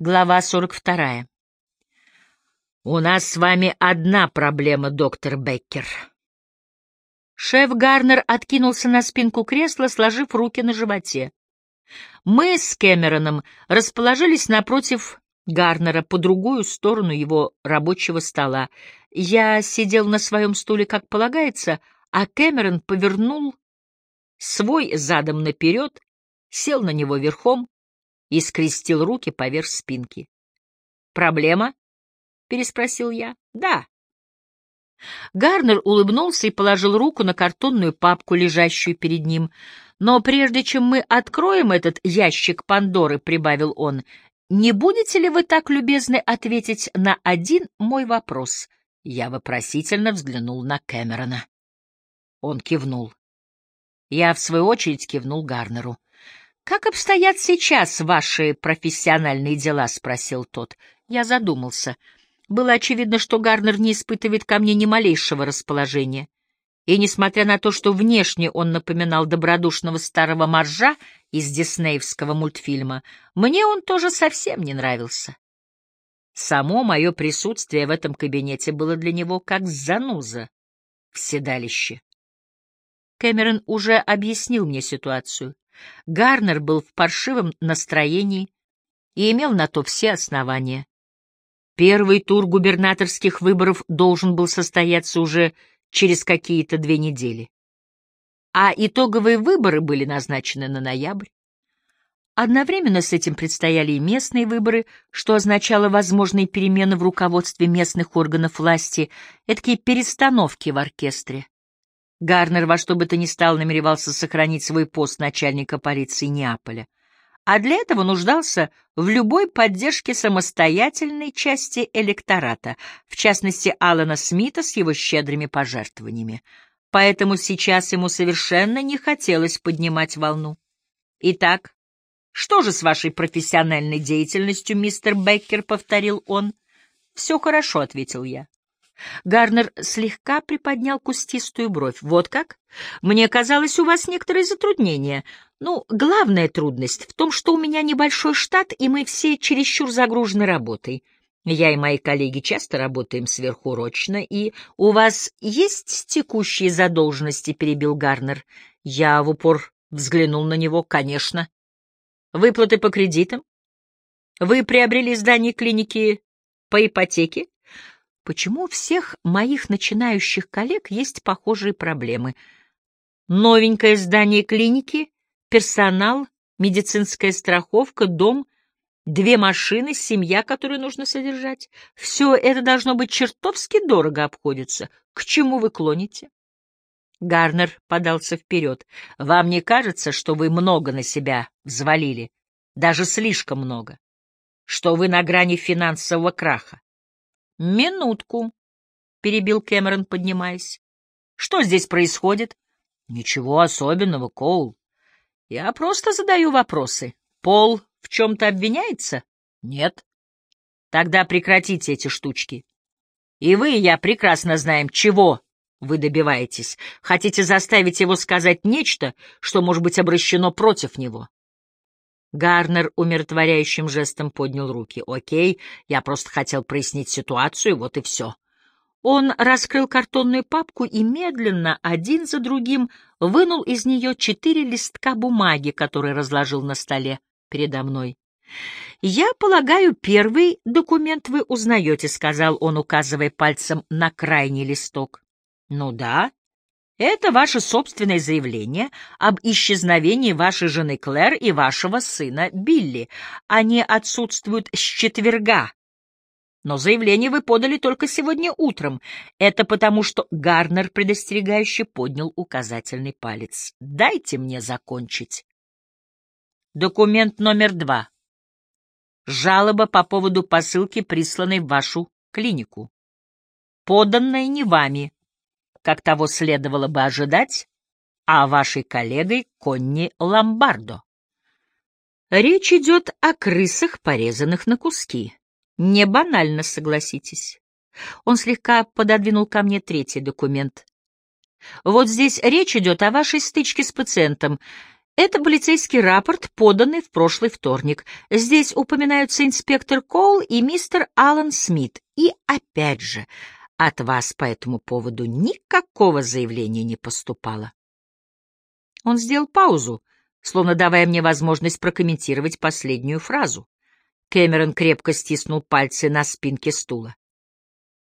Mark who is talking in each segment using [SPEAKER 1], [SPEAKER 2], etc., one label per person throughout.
[SPEAKER 1] Глава 42. «У нас с вами одна проблема, доктор Беккер». Шеф Гарнер откинулся на спинку кресла, сложив руки на животе. Мы с Кэмероном расположились напротив Гарнера по другую сторону его рабочего стола. Я сидел на своем стуле, как полагается, а Кэмерон повернул свой задом наперед, сел на него верхом, и скрестил руки поверх спинки. «Проблема?» — переспросил я. «Да». Гарнер улыбнулся и положил руку на картонную папку, лежащую перед ним. «Но прежде чем мы откроем этот ящик Пандоры», — прибавил он, — «не будете ли вы так любезны ответить на один мой вопрос?» Я вопросительно взглянул на Кэмерона. Он кивнул. Я, в свою очередь, кивнул Гарнеру. «Как обстоят сейчас ваши профессиональные дела?» — спросил тот. Я задумался. Было очевидно, что Гарнер не испытывает ко мне ни малейшего расположения. И, несмотря на то, что внешне он напоминал добродушного старого моржа из диснеевского мультфильма, мне он тоже совсем не нравился. Само мое присутствие в этом кабинете было для него как зануза в седалище. Кэмерон уже объяснил мне ситуацию. Гарнер был в паршивом настроении и имел на то все основания. Первый тур губернаторских выборов должен был состояться уже через какие-то две недели. А итоговые выборы были назначены на ноябрь. Одновременно с этим предстояли и местные выборы, что означало возможные перемены в руководстве местных органов власти, эдакие перестановки в оркестре. Гарнер во что бы то ни стало намеревался сохранить свой пост начальника полиции Неаполя, а для этого нуждался в любой поддержке самостоятельной части электората, в частности Алана Смита с его щедрыми пожертвованиями. Поэтому сейчас ему совершенно не хотелось поднимать волну. «Итак, что же с вашей профессиональной деятельностью, мистер Беккер?» — повторил он. «Все хорошо», — ответил я. Гарнер слегка приподнял кустистую бровь. «Вот как? Мне казалось, у вас некоторые затруднения. Ну, главная трудность в том, что у меня небольшой штат, и мы все чересчур загружены работой. Я и мои коллеги часто работаем сверхурочно, и у вас есть текущие задолженности?» — перебил Гарнер. Я в упор взглянул на него. «Конечно. Выплаты по кредитам? Вы приобрели здание клиники по ипотеке?» Почему у всех моих начинающих коллег есть похожие проблемы? Новенькое здание клиники, персонал, медицинская страховка, дом, две машины, семья, которую нужно содержать. Все это должно быть чертовски дорого обходится. К чему вы клоните? Гарнер подался вперед. Вам не кажется, что вы много на себя взвалили? Даже слишком много. Что вы на грани финансового краха? «Минутку», — перебил Кэмерон, поднимаясь. «Что здесь происходит?» «Ничего особенного, Коул. Я просто задаю вопросы. Пол в чем-то обвиняется?» «Нет». «Тогда прекратите эти штучки. И вы и я прекрасно знаем, чего вы добиваетесь. Хотите заставить его сказать нечто, что может быть обращено против него. Гарнер умиротворяющим жестом поднял руки. «Окей, я просто хотел прояснить ситуацию, вот и все». Он раскрыл картонную папку и медленно, один за другим, вынул из нее четыре листка бумаги, которые разложил на столе передо мной. «Я полагаю, первый документ вы узнаете», — сказал он, указывая пальцем на крайний листок. «Ну да, это ваше собственное заявление об исчезновении вашей жены Клэр и вашего сына Билли. Они отсутствуют с четверга. Но заявление вы подали только сегодня утром. Это потому, что Гарнер предостерегающе поднял указательный палец. Дайте мне закончить. Документ номер два. Жалоба по поводу посылки, присланной в вашу клинику. Поданная не вами, как того следовало бы ожидать, а вашей коллегой Конни Ломбардо. Речь идет о крысах, порезанных на куски. Не банально, согласитесь. Он слегка пододвинул ко мне третий документ. Вот здесь речь идет о вашей стычке с пациентом. Это полицейский рапорт, поданный в прошлый вторник. Здесь упоминаются инспектор Коул и мистер Алан Смит. И опять же, от вас по этому поводу никакого заявления не поступало. Он сделал паузу, словно давая мне возможность прокомментировать последнюю фразу. Кэмерон крепко стиснул пальцы на спинке стула.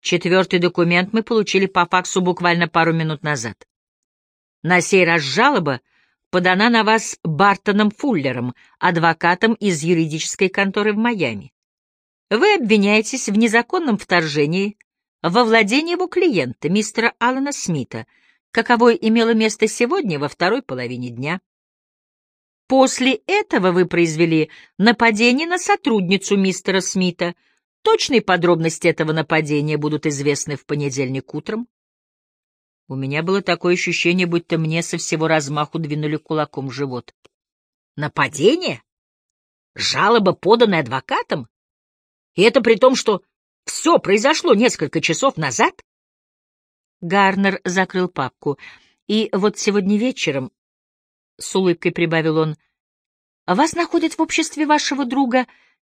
[SPEAKER 1] Четвертый документ мы получили по факсу буквально пару минут назад. На сей раз жалоба подана на вас Бартоном Фуллером, адвокатом из юридической конторы в Майами. Вы обвиняетесь в незаконном вторжении во владение его клиента, мистера Алана Смита, каковое имело место сегодня во второй половине дня. После этого вы произвели нападение на сотрудницу мистера Смита. Точные подробности этого нападения будут известны в понедельник утром. У меня было такое ощущение, будто мне со всего размаху двинули кулаком в живот. Нападение? Жалоба, поданная адвокатом? И это при том, что все произошло несколько часов назад? Гарнер закрыл папку. И вот сегодня вечером, — с улыбкой прибавил он, — вас находят в обществе вашего друга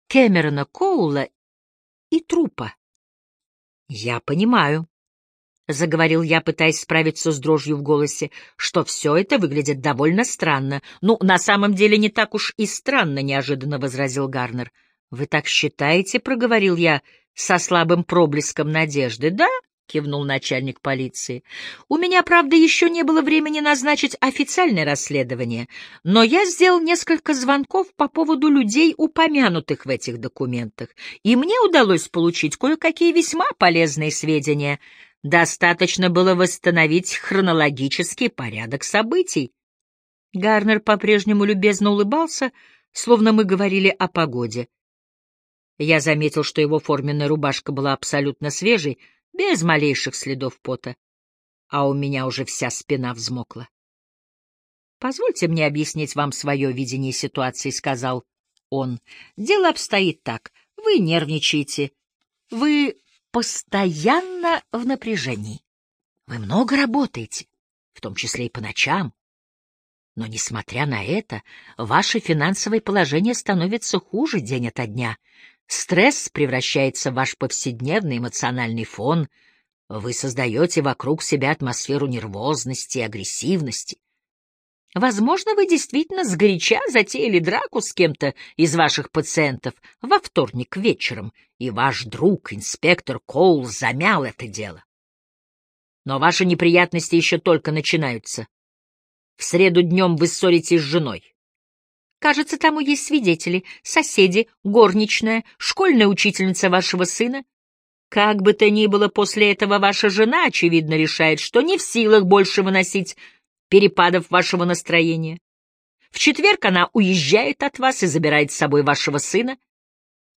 [SPEAKER 1] Кэмерона Коула и трупа. — Я понимаю, — заговорил я, пытаясь справиться с дрожью в голосе, — что все это выглядит довольно странно. — Ну, на самом деле не так уж и странно, — неожиданно возразил Гарнер. — Вы так считаете, — проговорил я со слабым проблеском надежды. — Да, — кивнул начальник полиции. — У меня, правда, еще не было времени назначить официальное расследование, но я сделал несколько звонков по поводу людей, упомянутых в этих документах, и мне удалось получить кое-какие весьма полезные сведения — Достаточно было восстановить хронологический порядок событий. Гарнер по-прежнему любезно улыбался, словно мы говорили о погоде. Я заметил, что его форменная рубашка была абсолютно свежей, без малейших следов пота, а у меня уже вся спина взмокла. «Позвольте мне объяснить вам свое видение ситуации», — сказал он. «Дело обстоит так. Вы нервничаете. Вы постоянно в напряжении. Вы много работаете, в том числе и по ночам. Но, несмотря на это, ваше финансовое положение становится хуже день ото дня. Стресс превращается в ваш повседневный эмоциональный фон. Вы создаете вокруг себя атмосферу нервозности и агрессивности. Возможно, вы действительно сгоряча затеяли драку с кем-то из ваших пациентов во вторник вечером, и ваш друг, инспектор Коул, замял это дело. Но ваши неприятности еще только начинаются. В среду днем вы ссоритесь с женой. Кажется, тому есть свидетели, соседи, горничная, школьная учительница вашего сына. Как бы то ни было, после этого ваша жена, очевидно, решает, что не в силах больше выносить перепадов вашего настроения. В четверг она уезжает от вас и забирает с собой вашего сына.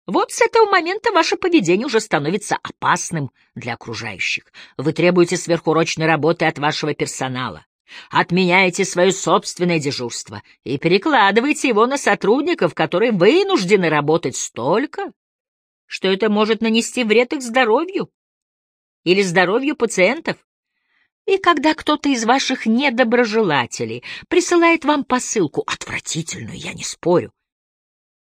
[SPEAKER 1] Вот с этого момента ваше поведение уже становится опасным для окружающих. Вы требуете сверхурочной работы от вашего персонала, отменяете свое собственное дежурство и перекладываете его на сотрудников, которые вынуждены работать столько, что это может нанести вред их здоровью или здоровью пациентов. И когда кто-то из ваших недоброжелателей присылает вам посылку, отвратительную, я не спорю,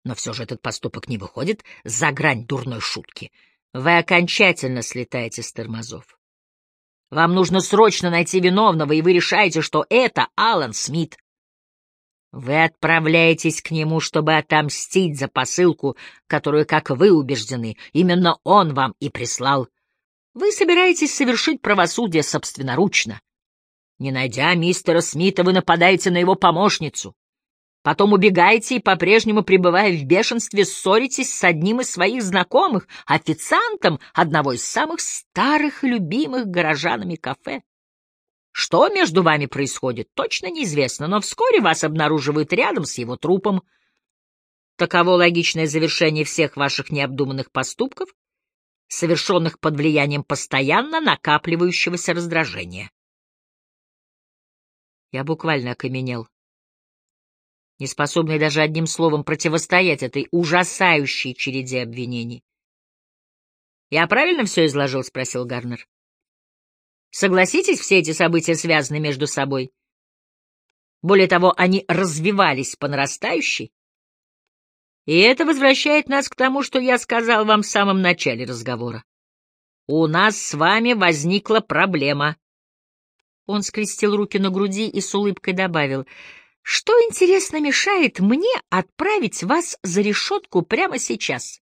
[SPEAKER 1] но все же этот поступок не выходит за грань дурной шутки, вы окончательно слетаете с тормозов. Вам нужно срочно найти виновного, и вы решаете, что это Алан Смит. Вы отправляетесь к нему, чтобы отомстить за посылку, которую, как вы убеждены, именно он вам и прислал. Вы собираетесь совершить правосудие собственноручно. Не найдя мистера Смита, вы нападаете на его помощницу. Потом убегаете и, по-прежнему пребывая в бешенстве, ссоритесь с одним из своих знакомых, официантом одного из самых старых и любимых горожанами кафе. Что между вами происходит, точно неизвестно, но вскоре вас обнаруживают рядом с его трупом. Таково логичное завершение всех ваших необдуманных поступков, совершенных под влиянием постоянно накапливающегося раздражения. Я буквально окаменел, неспособный даже одним словом противостоять этой ужасающей череде обвинений. «Я правильно все изложил?» — спросил Гарнер. «Согласитесь, все эти события связаны между собой?» Более того, они развивались по нарастающей. И это возвращает нас к тому, что я сказал вам в самом начале разговора. У нас с вами возникла проблема. Он скрестил руки на груди и с улыбкой добавил, что, интересно, мешает мне отправить вас за решетку прямо сейчас?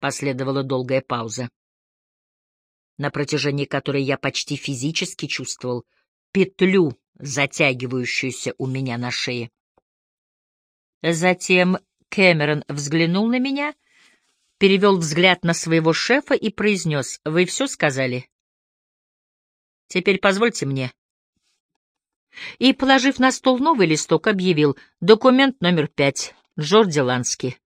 [SPEAKER 1] Последовала долгая пауза, на протяжении которой я почти физически чувствовал петлю, затягивающуюся у меня на шее. Затем Кэмерон взглянул на меня, перевел взгляд на своего шефа и произнес, «Вы все сказали? Теперь позвольте мне». И, положив на стол новый листок, объявил, «Документ номер пять, Джорди Лански».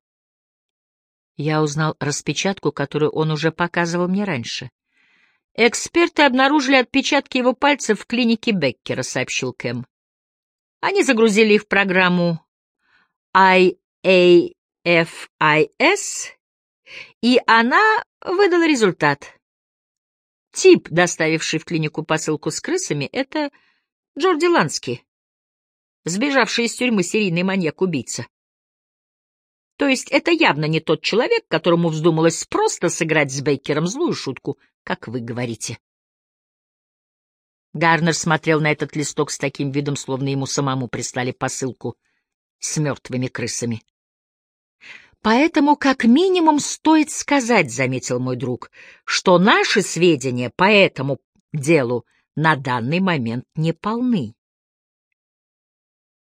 [SPEAKER 1] Я узнал распечатку, которую он уже показывал мне раньше. «Эксперты обнаружили отпечатки его пальцев в клинике Беккера», — сообщил Кэм. Они загрузили их в программу IAFIS, и она выдала результат. Тип, доставивший в клинику посылку с крысами, — это Джорди Лански, сбежавший из тюрьмы серийный маньяк-убийца. То есть это явно не тот человек, которому вздумалось просто сыграть с Бейкером злую шутку, как вы говорите. Гарнер смотрел на этот листок с таким видом, словно ему самому прислали посылку с мертвыми крысами. «Поэтому как минимум стоит сказать, — заметил мой друг, — что наши сведения по этому делу на данный момент не полны».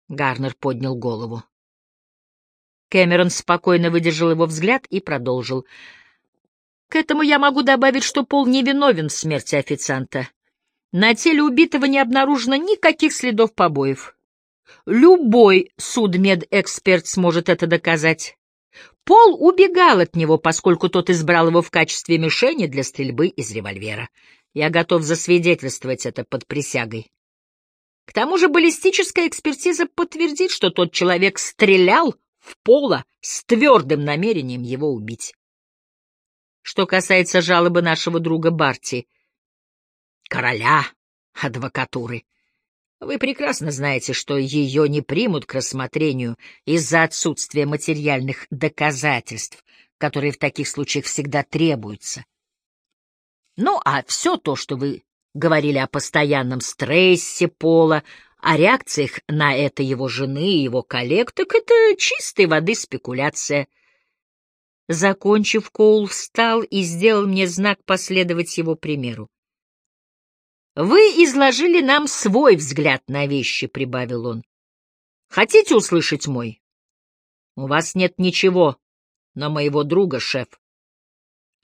[SPEAKER 1] Гарнер поднял голову. Кэмерон спокойно выдержал его взгляд и продолжил. «К этому я могу добавить, что Пол невиновен в смерти официанта. На теле убитого не обнаружено никаких следов побоев. Любой судмедэксперт сможет это доказать. Пол убегал от него, поскольку тот избрал его в качестве мишени для стрельбы из револьвера. Я готов засвидетельствовать это под присягой. К тому же баллистическая экспертиза подтвердит, что тот человек стрелял в Пола с твердым намерением его убить. Что касается жалобы нашего друга Барти, короля адвокатуры, вы прекрасно знаете, что ее не примут к рассмотрению из-за отсутствия материальных доказательств, которые в таких случаях всегда требуются. Ну, а все то, что вы говорили о постоянном стрессе Пола, о реакциях на это его жены и его коллег, так это чистой воды спекуляция. Закончив, Коул встал и сделал мне знак последовать его примеру. «Вы изложили нам свой взгляд на вещи», — прибавил он. «Хотите услышать мой?» «У вас нет ничего, но моего друга, шеф.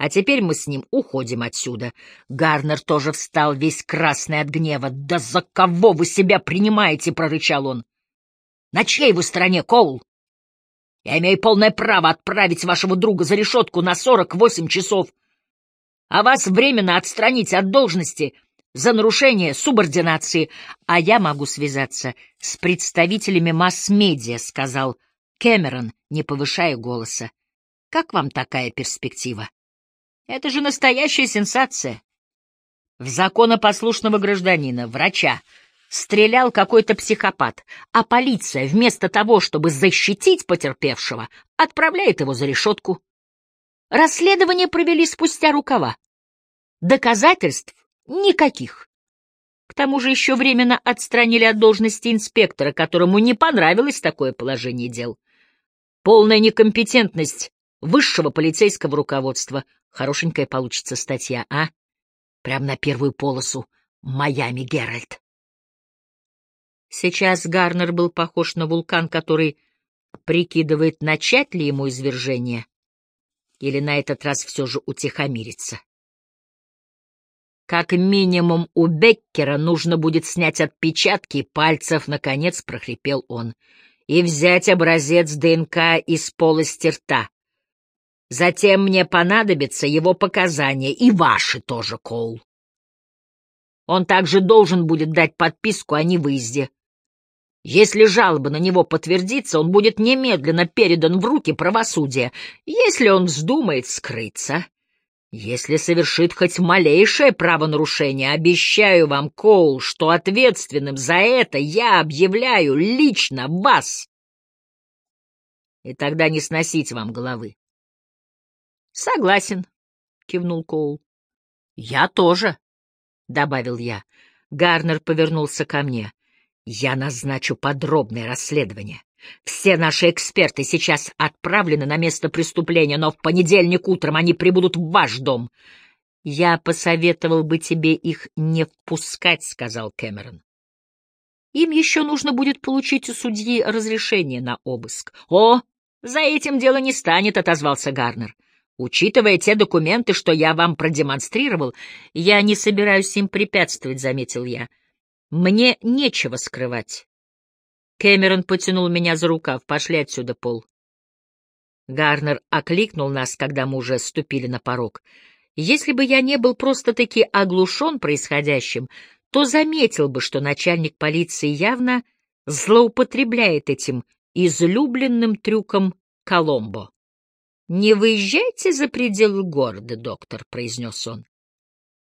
[SPEAKER 1] А теперь мы с ним уходим отсюда». Гарнер тоже встал весь красный от гнева. «Да за кого вы себя принимаете?» — прорычал он. «На чьей вы стороне, Коул? Я имею полное право отправить вашего друга за решетку на сорок восемь часов, а вас временно отстранить от должности» за нарушение субординации, а я могу связаться с представителями масс-медиа, — сказал Кэмерон, не повышая голоса. Как вам такая перспектива? Это же настоящая сенсация. В законопослушного гражданина, врача, стрелял какой-то психопат, а полиция, вместо того, чтобы защитить потерпевшего, отправляет его за решетку. Расследование провели спустя рукава. Доказательств Никаких. К тому же еще временно отстранили от должности инспектора, которому не понравилось такое положение дел. Полная некомпетентность высшего полицейского руководства. Хорошенькая получится статья, а? Прям на первую полосу. Майами Геральт. Сейчас Гарнер был похож на вулкан, который прикидывает, начать ли ему извержение, или на этот раз все же утихомириться. Как минимум у Беккера нужно будет снять отпечатки пальцев, наконец прохрипел он, и взять образец ДНК из полости рта. Затем мне понадобятся его показания, и ваши тоже, Коул. Он также должен будет дать подписку о невыезде. Если жалоба на него подтвердится, он будет немедленно передан в руки правосудия. Если он вздумает скрыться, Если совершит хоть малейшее правонарушение, обещаю вам, Коул, что ответственным за это я объявляю лично вас. И тогда не сносить вам головы. — Согласен, — кивнул Коул. — Я тоже, — добавил я. Гарнер повернулся ко мне. — Я назначу подробное расследование. Все наши эксперты сейчас отправлены на место преступления, но в понедельник утром они прибудут в ваш дом. Я посоветовал бы тебе их не впускать, — сказал Кэмерон. Им еще нужно будет получить у судьи разрешение на обыск. — О, за этим дело не станет, — отозвался Гарнер. Учитывая те документы, что я вам продемонстрировал, я не собираюсь им препятствовать, — заметил я. Мне нечего скрывать. Кэмерон потянул меня за рукав. «Пошли отсюда, Пол». Гарнер окликнул нас, когда мы уже ступили на порог. Если бы я не был просто-таки оглушен происходящим, то заметил бы, что начальник полиции явно злоупотребляет этим излюбленным трюком Коломбо. «Не выезжайте за пределы города, доктор», — произнес он.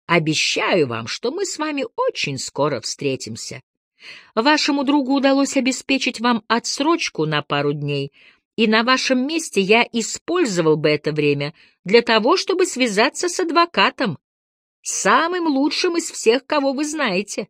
[SPEAKER 1] «Обещаю вам, что мы с вами очень скоро встретимся. Вашему другу удалось обеспечить вам отсрочку на пару дней, и на вашем месте я использовал бы это время для того, чтобы связаться с адвокатом, самым лучшим из всех, кого вы знаете.